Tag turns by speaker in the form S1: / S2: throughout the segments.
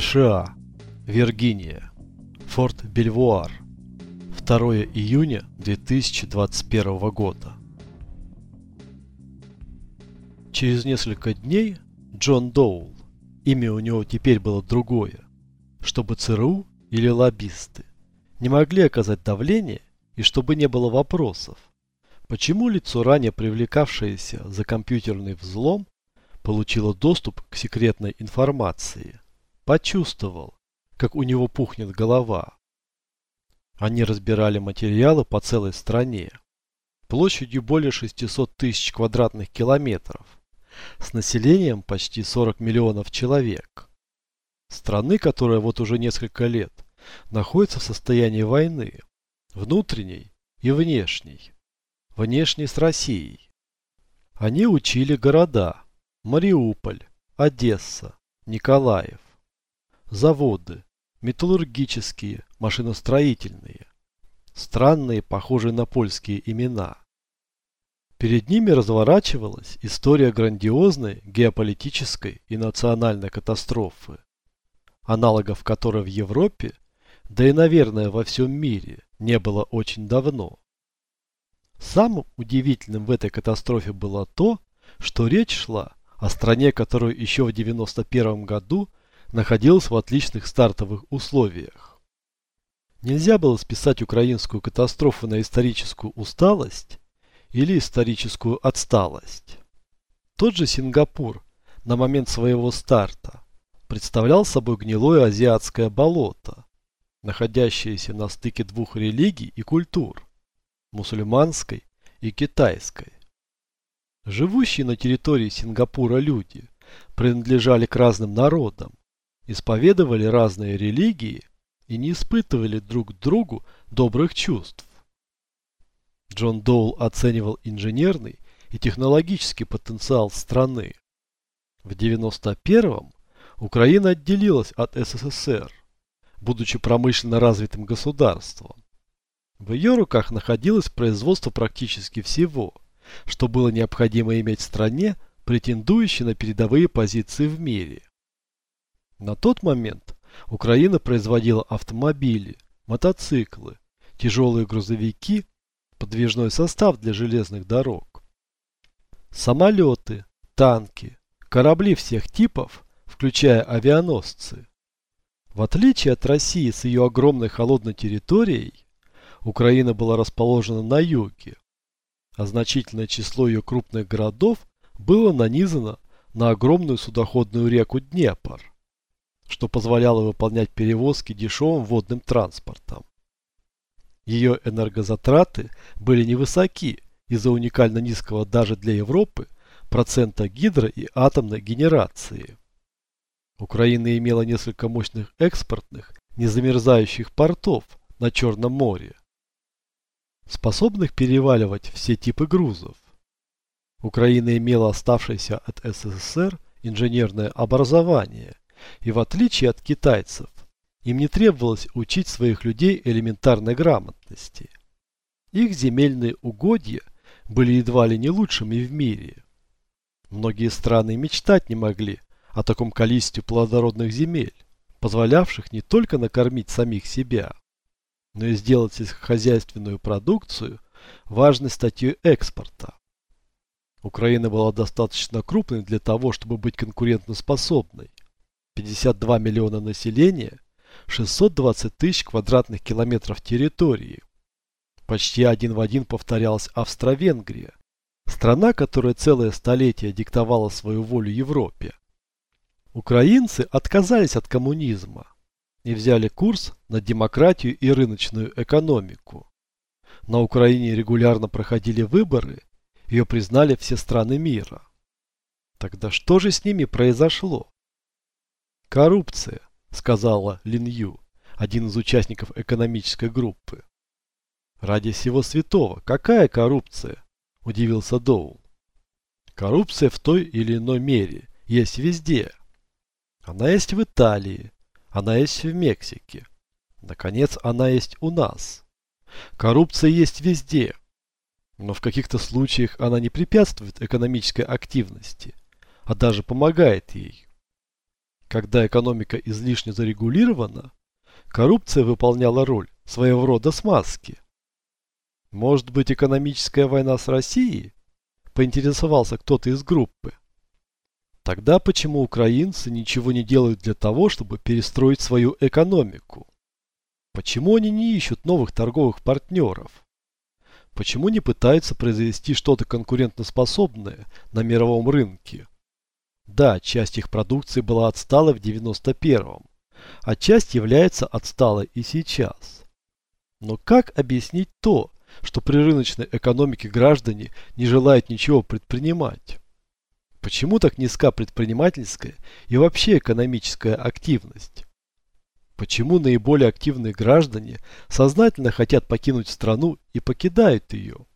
S1: США. Виргиния. Форт Бельвуар. 2 июня 2021 года. Через несколько дней Джон Доул, имя у него теперь было другое, чтобы ЦРУ или лоббисты не могли оказать давление и чтобы не было вопросов, почему лицо, ранее привлекавшееся за компьютерный взлом, получило доступ к секретной информации. Почувствовал, как у него пухнет голова. Они разбирали материалы по целой стране, площадью более 600 тысяч квадратных километров, с населением почти 40 миллионов человек. Страны, которая вот уже несколько лет находится в состоянии войны, внутренней и внешней. Внешней с Россией. Они учили города Мариуполь, Одесса, Николаев. Заводы, металлургические, машиностроительные. Странные, похожие на польские имена. Перед ними разворачивалась история грандиозной геополитической и национальной катастрофы, аналогов которой в Европе, да и, наверное, во всем мире, не было очень давно. Самым удивительным в этой катастрофе было то, что речь шла о стране, которая еще в 91 году находилась в отличных стартовых условиях. Нельзя было списать украинскую катастрофу на историческую усталость или историческую отсталость. Тот же Сингапур на момент своего старта представлял собой гнилое азиатское болото, находящееся на стыке двух религий и культур – мусульманской и китайской. Живущие на территории Сингапура люди принадлежали к разным народам, исповедовали разные религии и не испытывали друг к другу добрых чувств. Джон Доул оценивал инженерный и технологический потенциал страны. В 91-м Украина отделилась от СССР, будучи промышленно развитым государством. В ее руках находилось производство практически всего, что было необходимо иметь стране, претендующей на передовые позиции в мире. На тот момент Украина производила автомобили, мотоциклы, тяжелые грузовики, подвижной состав для железных дорог, самолеты, танки, корабли всех типов, включая авианосцы. В отличие от России с ее огромной холодной территорией, Украина была расположена на юге, а значительное число ее крупных городов было нанизано на огромную судоходную реку Днепр что позволяло выполнять перевозки дешевым водным транспортом. Ее энергозатраты были невысоки из-за уникально низкого даже для Европы процента гидро- и атомной генерации. Украина имела несколько мощных экспортных, незамерзающих портов на Черном море, способных переваливать все типы грузов. Украина имела оставшееся от СССР инженерное образование и в отличие от китайцев, им не требовалось учить своих людей элементарной грамотности. Их земельные угодья были едва ли не лучшими в мире. Многие страны мечтать не могли о таком количестве плодородных земель, позволявших не только накормить самих себя, но и сделать сельскохозяйственную продукцию важной статьей экспорта. Украина была достаточно крупной для того, чтобы быть конкурентоспособной, 52 миллиона населения, 620 тысяч квадратных километров территории. Почти один в один повторялась Австро-Венгрия, страна, которая целое столетие диктовала свою волю Европе. Украинцы отказались от коммунизма и взяли курс на демократию и рыночную экономику. На Украине регулярно проходили выборы, ее признали все страны мира. Тогда что же с ними произошло? «Коррупция», – сказала Лин Ю, один из участников экономической группы. «Ради всего святого, какая коррупция?» – удивился Доул. «Коррупция в той или иной мере есть везде. Она есть в Италии, она есть в Мексике. Наконец, она есть у нас. Коррупция есть везде, но в каких-то случаях она не препятствует экономической активности, а даже помогает ей. Когда экономика излишне зарегулирована, коррупция выполняла роль своего рода смазки. Может быть экономическая война с Россией? Поинтересовался кто-то из группы. Тогда почему украинцы ничего не делают для того, чтобы перестроить свою экономику? Почему они не ищут новых торговых партнеров? Почему не пытаются произвести что-то конкурентоспособное на мировом рынке? Да, часть их продукции была отсталой в 91-м, а часть является отсталой и сейчас. Но как объяснить то, что при рыночной экономике граждане не желают ничего предпринимать? Почему так низка предпринимательская и вообще экономическая активность? Почему наиболее активные граждане сознательно хотят покинуть страну и покидают ее?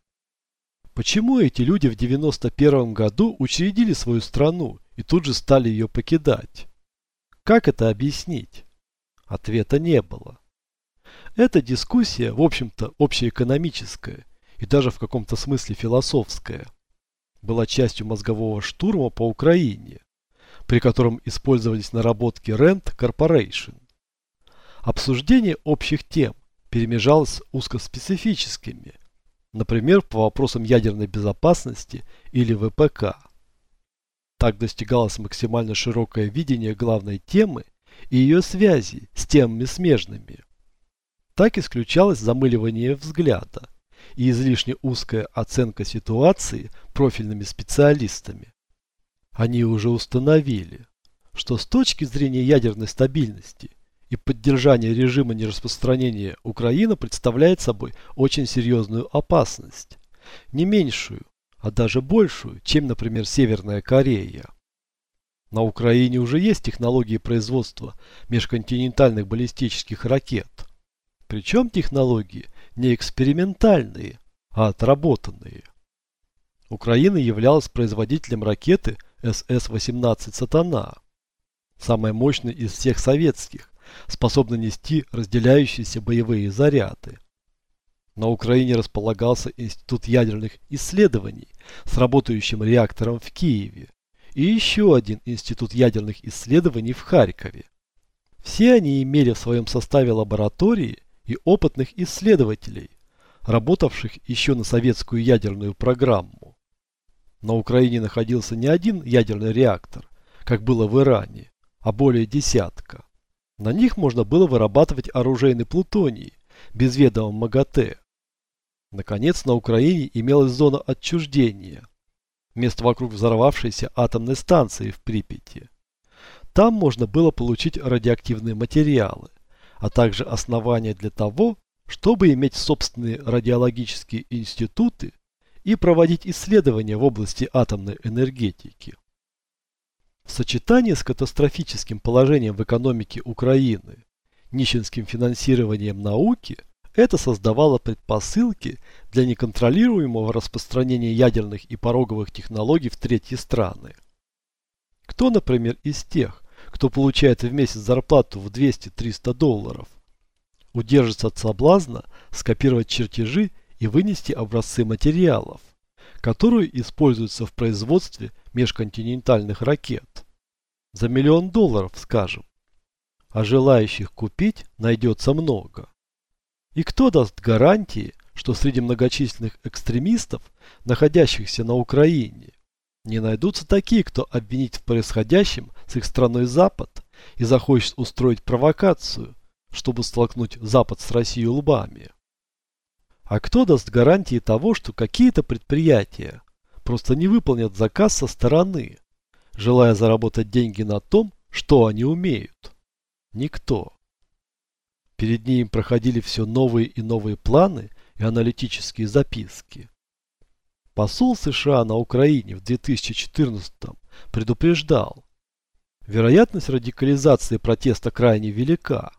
S1: Почему эти люди в 91 году учредили свою страну и тут же стали ее покидать? Как это объяснить? Ответа не было. Эта дискуссия, в общем-то, общеэкономическая и даже в каком-то смысле философская, была частью мозгового штурма по Украине, при котором использовались наработки Rent Corporation. Обсуждение общих тем перемежалось с узкоспецифическими, например, по вопросам ядерной безопасности или ВПК. Так достигалось максимально широкое видение главной темы и ее связи с темами смежными. Так исключалось замыливание взгляда и излишне узкая оценка ситуации профильными специалистами. Они уже установили, что с точки зрения ядерной стабильности и поддержания режима нераспространения Украина представляет собой очень серьезную опасность. Не меньшую, а даже большую, чем, например, Северная Корея. На Украине уже есть технологии производства межконтинентальных баллистических ракет. Причем технологии не экспериментальные, а отработанные. Украина являлась производителем ракеты СС-18 «Сатана», самой мощной из всех советских, способной нести разделяющиеся боевые заряды. На Украине располагался Институт ядерных исследований с работающим реактором в Киеве и еще один институт ядерных исследований в Харькове. Все они имели в своем составе лаборатории и опытных исследователей, работавших еще на советскую ядерную программу. На Украине находился не один ядерный реактор, как было в Иране, а более десятка. На них можно было вырабатывать оружейный плутоний без ведома МАГАТЭ. Наконец, на Украине имелась зона отчуждения – место вокруг взорвавшейся атомной станции в Припяти. Там можно было получить радиоактивные материалы, а также основания для того, чтобы иметь собственные радиологические институты и проводить исследования в области атомной энергетики. В сочетании с катастрофическим положением в экономике Украины, нищенским финансированием науки, это создавало предпосылки для неконтролируемого распространения ядерных и пороговых технологий в третьи страны. Кто, например, из тех, кто получает в месяц зарплату в 200-300 долларов, удержится от соблазна скопировать чертежи и вынести образцы материалов, которые используются в производстве межконтинентальных ракет. За миллион долларов, скажем. А желающих купить найдется много. И кто даст гарантии, что среди многочисленных экстремистов, находящихся на Украине, не найдутся такие, кто обвинит в происходящем с их страной Запад и захочет устроить провокацию, чтобы столкнуть Запад с Россией лбами? А кто даст гарантии того, что какие-то предприятия просто не выполнят заказ со стороны, желая заработать деньги на том, что они умеют? Никто. Перед ним проходили все новые и новые планы и аналитические записки. Посол США на Украине в 2014 предупреждал, вероятность радикализации протеста крайне велика,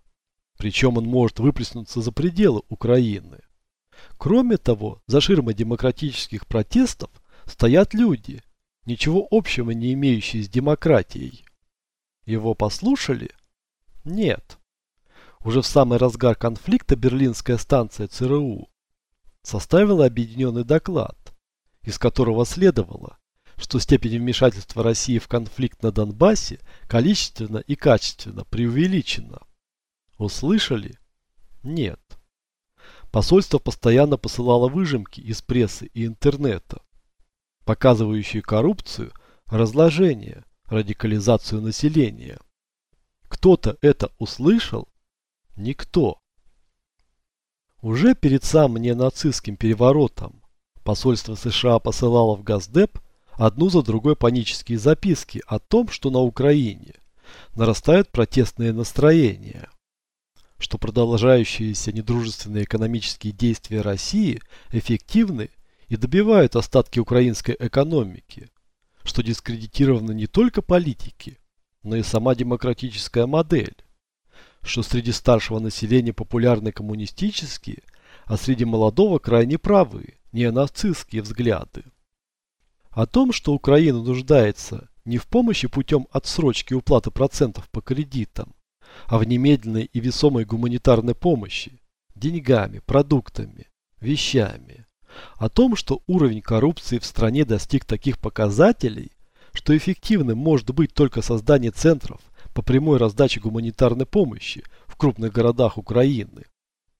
S1: причем он может выплеснуться за пределы Украины. Кроме того, за ширмой демократических протестов стоят люди, ничего общего не имеющие с демократией. Его послушали? Нет уже в самый разгар конфликта берлинская станция ЦРУ составила объединенный доклад, из которого следовало, что степень вмешательства России в конфликт на Донбассе количественно и качественно преувеличена. Услышали? Нет. Посольство постоянно посылало выжимки из прессы и интернета, показывающие коррупцию, разложение, радикализацию населения. Кто-то это услышал? Никто. Уже перед самым ненацистским переворотом посольство США посылало в Газдеп одну за другой панические записки о том, что на Украине нарастают протестные настроения, что продолжающиеся недружественные экономические действия России эффективны и добивают остатки украинской экономики, что дискредитированы не только политики, но и сама демократическая модель, что среди старшего населения популярны коммунистические, а среди молодого крайне правые, неонацистские взгляды. О том, что Украина нуждается не в помощи путем отсрочки уплаты процентов по кредитам, а в немедленной и весомой гуманитарной помощи, деньгами, продуктами, вещами. О том, что уровень коррупции в стране достиг таких показателей, что эффективным может быть только создание центров по прямой раздаче гуманитарной помощи в крупных городах Украины,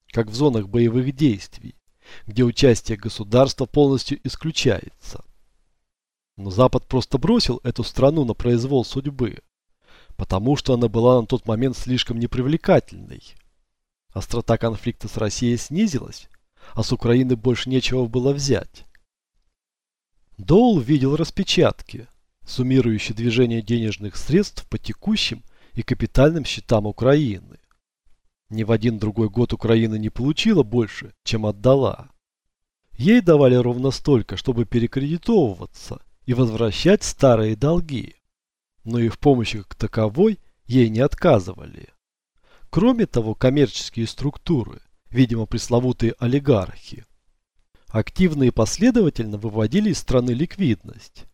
S1: как в зонах боевых действий, где участие государства полностью исключается. Но Запад просто бросил эту страну на произвол судьбы, потому что она была на тот момент слишком непривлекательной. Острота конфликта с Россией снизилась, а с Украины больше нечего было взять. Доул видел распечатки, суммирующие движение денежных средств по текущим и капитальным счетам Украины. Ни в один другой год Украина не получила больше, чем отдала. Ей давали ровно столько, чтобы перекредитовываться и возвращать старые долги. Но и в помощи как таковой ей не отказывали. Кроме того, коммерческие структуры, видимо пресловутые олигархи, активно и последовательно выводили из страны ликвидность,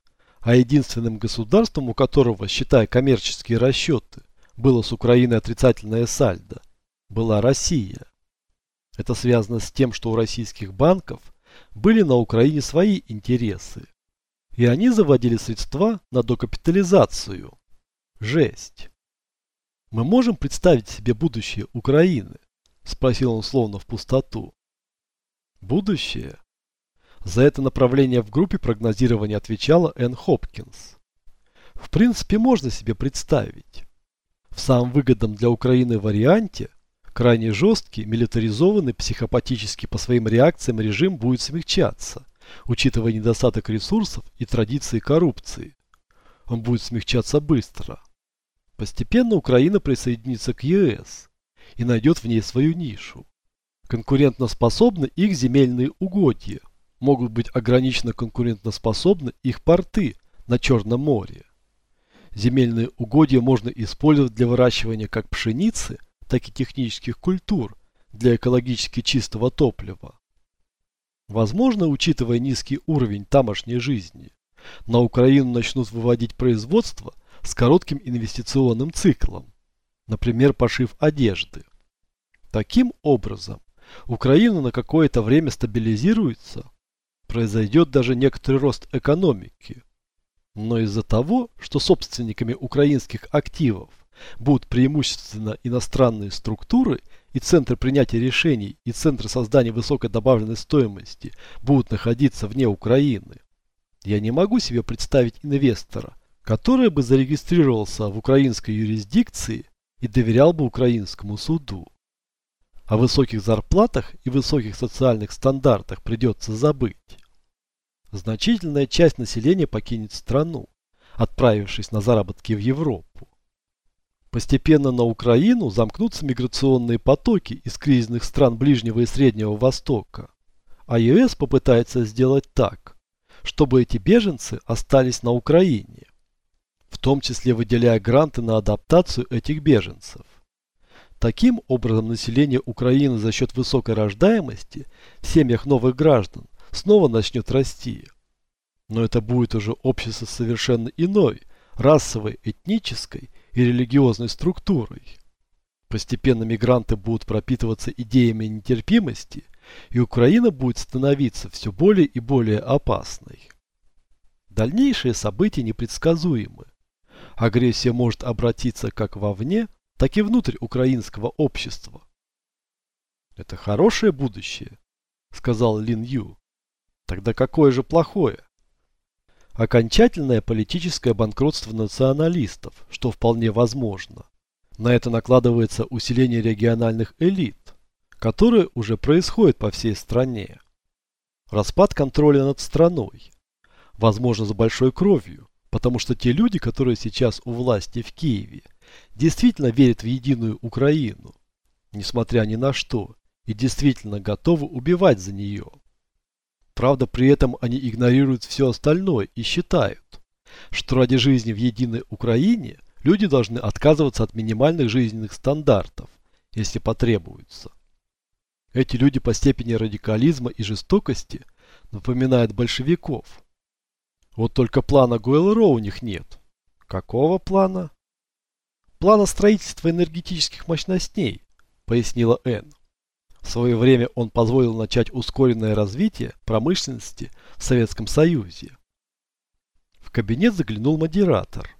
S1: а единственным государством, у которого, считая коммерческие расчеты, было с Украиной отрицательное сальдо, была Россия. Это связано с тем, что у российских банков были на Украине свои интересы. И они заводили средства на докапитализацию. Жесть. Мы можем представить себе будущее Украины? Спросил он словно в пустоту. Будущее? За это направление в группе прогнозирования отвечала Энн Хопкинс. В принципе, можно себе представить. В самом выгодном для Украины варианте крайне жесткий, милитаризованный, психопатический по своим реакциям режим будет смягчаться, учитывая недостаток ресурсов и традиции коррупции. Он будет смягчаться быстро. Постепенно Украина присоединится к ЕС и найдет в ней свою нишу. Конкурентоспособны их земельные угодья, могут быть ограниченно конкурентоспособны их порты на Черном море. Земельные угодья можно использовать для выращивания как пшеницы, так и технических культур для экологически чистого топлива. Возможно, учитывая низкий уровень тамошней жизни, на Украину начнут выводить производство с коротким инвестиционным циклом, например, пошив одежды. Таким образом, Украина на какое-то время стабилизируется, произойдет даже некоторый рост экономики. Но из-за того, что собственниками украинских активов будут преимущественно иностранные структуры и центры принятия решений и центры создания высокой добавленной стоимости будут находиться вне Украины, я не могу себе представить инвестора, который бы зарегистрировался в украинской юрисдикции и доверял бы украинскому суду. О высоких зарплатах и высоких социальных стандартах придется забыть. Значительная часть населения покинет страну, отправившись на заработки в Европу. Постепенно на Украину замкнутся миграционные потоки из кризисных стран Ближнего и Среднего Востока. А ЕС попытается сделать так, чтобы эти беженцы остались на Украине, в том числе выделяя гранты на адаптацию этих беженцев. Таким образом, население Украины за счет высокой рождаемости в семьях новых граждан снова начнет расти. Но это будет уже общество совершенно иной, расовой, этнической и религиозной структурой. Постепенно мигранты будут пропитываться идеями нетерпимости, и Украина будет становиться все более и более опасной. Дальнейшие события непредсказуемы. Агрессия может обратиться как вовне, так и внутрь украинского общества. Это хорошее будущее, сказал Лин Ю. Тогда какое же плохое? Окончательное политическое банкротство националистов, что вполне возможно. На это накладывается усиление региональных элит, которое уже происходит по всей стране. Распад контроля над страной. Возможно, за большой кровью, потому что те люди, которые сейчас у власти в Киеве, действительно верят в единую Украину, несмотря ни на что, и действительно готовы убивать за нее. Правда, при этом они игнорируют все остальное и считают, что ради жизни в единой Украине люди должны отказываться от минимальных жизненных стандартов, если потребуется. Эти люди по степени радикализма и жестокости напоминают большевиков. Вот только плана Гуэллера у них нет. Какого плана? Плана строительства энергетических мощностей, пояснила Энн. В свое время он позволил начать ускоренное развитие промышленности в Советском Союзе. В кабинет заглянул модератор.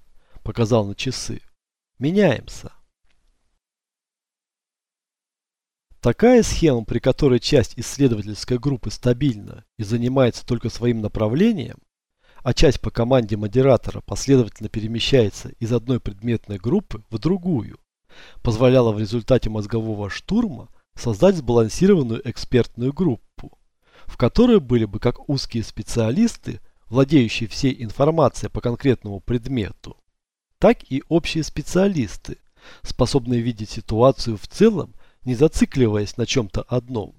S1: Показал на часы. Меняемся. Такая схема, при которой часть исследовательской группы стабильна и занимается только своим направлением, а часть по команде модератора последовательно перемещается из одной предметной группы в другую, позволяла в результате мозгового штурма создать сбалансированную экспертную группу, в которой были бы как узкие специалисты, владеющие всей информацией по конкретному предмету, так и общие специалисты, способные видеть ситуацию в целом, не зацикливаясь на чем-то одном.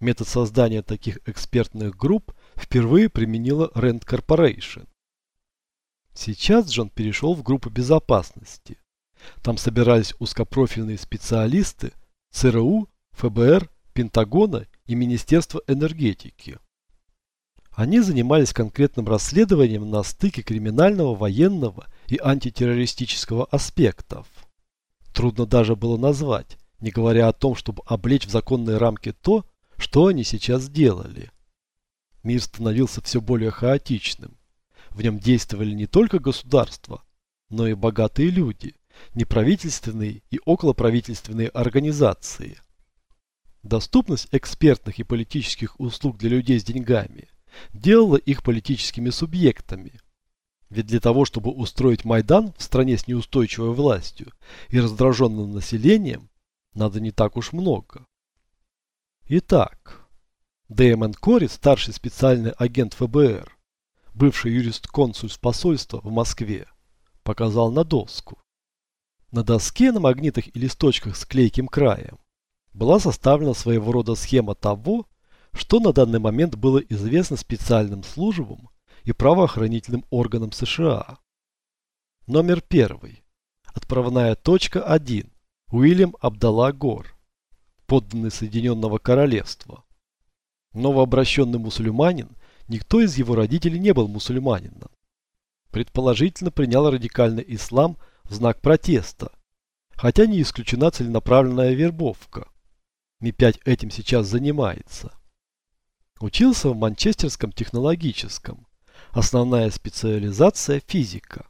S1: Метод создания таких экспертных групп впервые применила Rand Corporation. Сейчас Джон перешел в группу безопасности. Там собирались узкопрофильные специалисты, ЦРУ, ФБР, Пентагона и Министерства энергетики. Они занимались конкретным расследованием на стыке криминального, военного и антитеррористического аспектов. Трудно даже было назвать, не говоря о том, чтобы облечь в законные рамки то, что они сейчас делали. Мир становился все более хаотичным. В нем действовали не только государства, но и богатые люди, неправительственные и околоправительственные организации. Доступность экспертных и политических услуг для людей с деньгами делала их политическими субъектами. Ведь для того, чтобы устроить Майдан в стране с неустойчивой властью и раздраженным населением, надо не так уж много. Итак, Дэймон Кори, старший специальный агент ФБР, бывший юрист-консуль с посольства в Москве, показал на доску. На доске на магнитах и листочках с клейким краем была составлена своего рода схема того, что на данный момент было известно специальным службам и правоохранительным органам США. Номер первый. Отправная точка 1. Уильям Абдалла Гор. Подданный Соединенного Королевства. Новообращенный мусульманин, никто из его родителей не был мусульманином. Предположительно принял радикальный ислам в знак протеста, хотя не исключена целенаправленная вербовка. Ми-5 этим сейчас занимается. Учился в Манчестерском технологическом. Основная специализация – физика.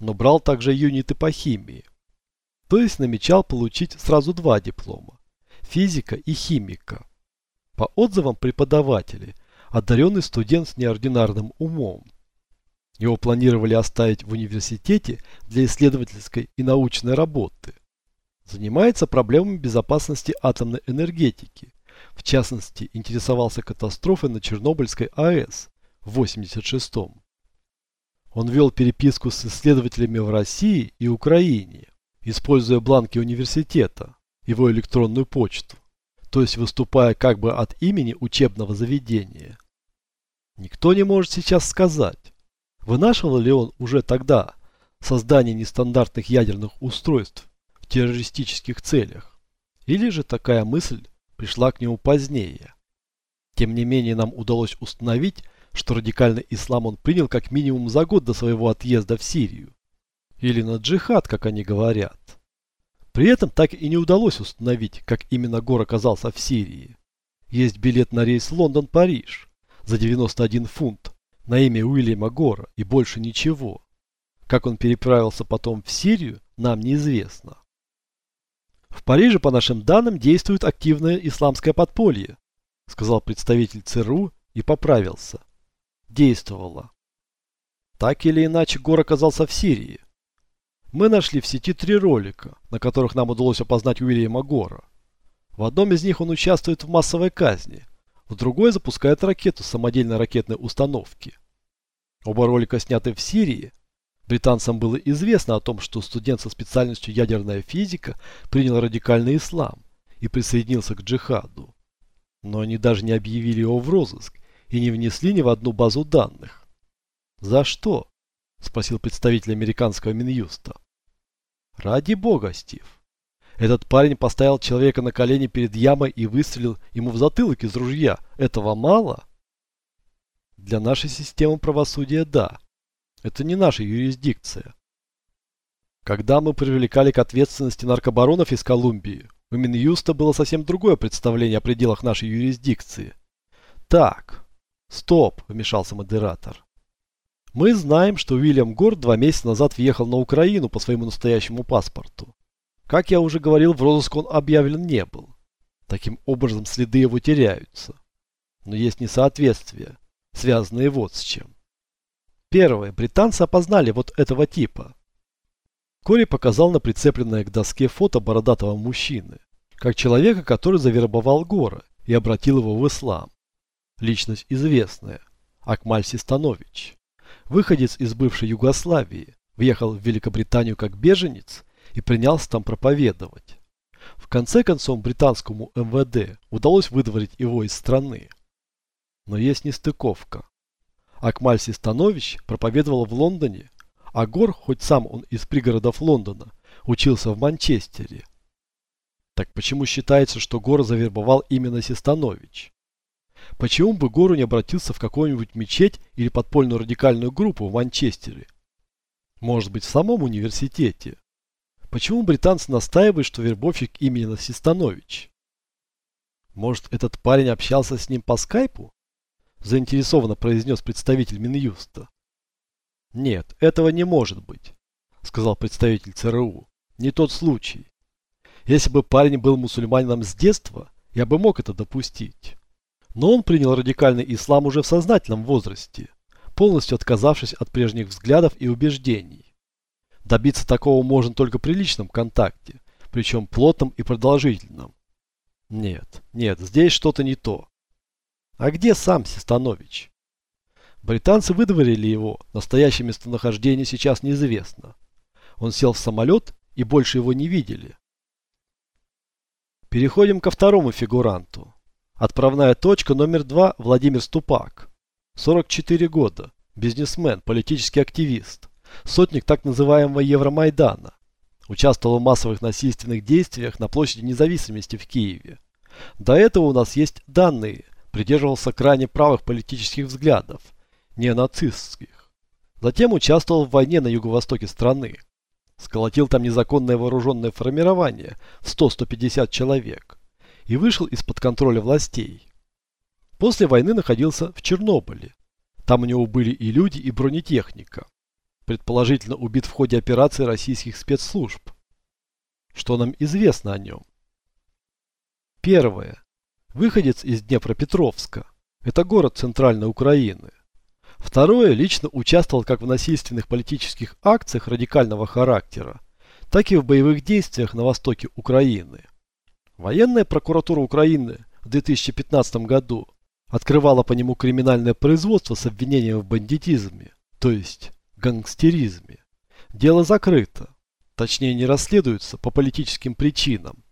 S1: Но брал также юниты по химии. То есть намечал получить сразу два диплома – физика и химика. По отзывам преподавателей, одаренный студент с неординарным умом. Его планировали оставить в университете для исследовательской и научной работы. Занимается проблемами безопасности атомной энергетики. В частности, интересовался катастрофой на Чернобыльской АЭС в 86-м. Он вел переписку с исследователями в России и Украине, используя бланки университета, его электронную почту, то есть выступая как бы от имени учебного заведения. Никто не может сейчас сказать, Вынашивал ли он уже тогда создание нестандартных ядерных устройств в террористических целях? Или же такая мысль пришла к нему позднее? Тем не менее нам удалось установить, что радикальный ислам он принял как минимум за год до своего отъезда в Сирию. Или на джихад, как они говорят. При этом так и не удалось установить, как именно Гор оказался в Сирии. Есть билет на рейс Лондон-Париж за 91 фунт на имя Уильяма Гора и больше ничего. Как он переправился потом в Сирию, нам неизвестно. В Париже, по нашим данным, действует активное исламское подполье, сказал представитель ЦРУ и поправился. Действовало. Так или иначе, Гор оказался в Сирии. Мы нашли в сети три ролика, на которых нам удалось опознать Уильяма Гора. В одном из них он участвует в массовой казни, в другой запускает ракету с самодельной ракетной установки. Оба ролика сняты в Сирии, Британцам было известно о том, что студент со специальностью ядерная физика принял радикальный ислам и присоединился к джихаду. Но они даже не объявили его в розыск и не внесли ни в одну базу данных. «За что?» – спросил представитель американского Минюста. «Ради бога, Стив. Этот парень поставил человека на колени перед ямой и выстрелил ему в затылок из ружья. Этого мало?» «Для нашей системы правосудия – да», это не наша юрисдикция. Когда мы привлекали к ответственности наркобаронов из Колумбии, у Минюста было совсем другое представление о пределах нашей юрисдикции. Так, стоп, вмешался модератор. Мы знаем, что Уильям Горд два месяца назад въехал на Украину по своему настоящему паспорту. Как я уже говорил, в розыск он объявлен не был. Таким образом, следы его теряются. Но есть несоответствия, связанные вот с чем. Первое. Британцы опознали вот этого типа. Кори показал на прицепленное к доске фото бородатого мужчины, как человека, который завербовал Гора и обратил его в ислам. Личность известная. Акмаль Систанович. Выходец из бывшей Югославии, въехал в Великобританию как беженец и принялся там проповедовать. В конце концов британскому МВД удалось выдворить его из страны. Но есть нестыковка. Акмаль Систанович проповедовал в Лондоне, а Гор, хоть сам он из пригородов Лондона, учился в Манчестере. Так почему считается, что Гор завербовал именно Систанович? Почему бы Гору не обратился в какую-нибудь мечеть или подпольную радикальную группу в Манчестере? Может быть, в самом университете? Почему британцы настаивают, что вербовщик именно Систанович? Может, этот парень общался с ним по скайпу? заинтересованно произнес представитель Минюста. Нет, этого не может быть, сказал представитель ЦРУ. Не тот случай. Если бы парень был мусульманином с детства, я бы мог это допустить. Но он принял радикальный ислам уже в сознательном возрасте, полностью отказавшись от прежних взглядов и убеждений. Добиться такого можно только при личном контакте, причем плотном и продолжительном. Нет, нет, здесь что-то не то. А где сам Систанович? Британцы выдворили его, настоящее местонахождение сейчас неизвестно. Он сел в самолет и больше его не видели. Переходим ко второму фигуранту. Отправная точка номер два Владимир Ступак. 44 года. Бизнесмен, политический активист. Сотник так называемого Евромайдана. Участвовал в массовых насильственных действиях на площади независимости в Киеве. До этого у нас есть данные, придерживался крайне правых политических взглядов, не нацистских. Затем участвовал в войне на юго-востоке страны. Сколотил там незаконное вооруженное формирование в 100-150 человек и вышел из-под контроля властей. После войны находился в Чернобыле. Там у него были и люди, и бронетехника. Предположительно убит в ходе операции российских спецслужб. Что нам известно о нем? Первое. Выходец из Днепропетровска. Это город центральной Украины. Второе, лично участвовал как в насильственных политических акциях радикального характера, так и в боевых действиях на востоке Украины. Военная прокуратура Украины в 2015 году открывала по нему криминальное производство с обвинением в бандитизме, то есть гангстеризме. Дело закрыто, точнее не расследуется по политическим причинам.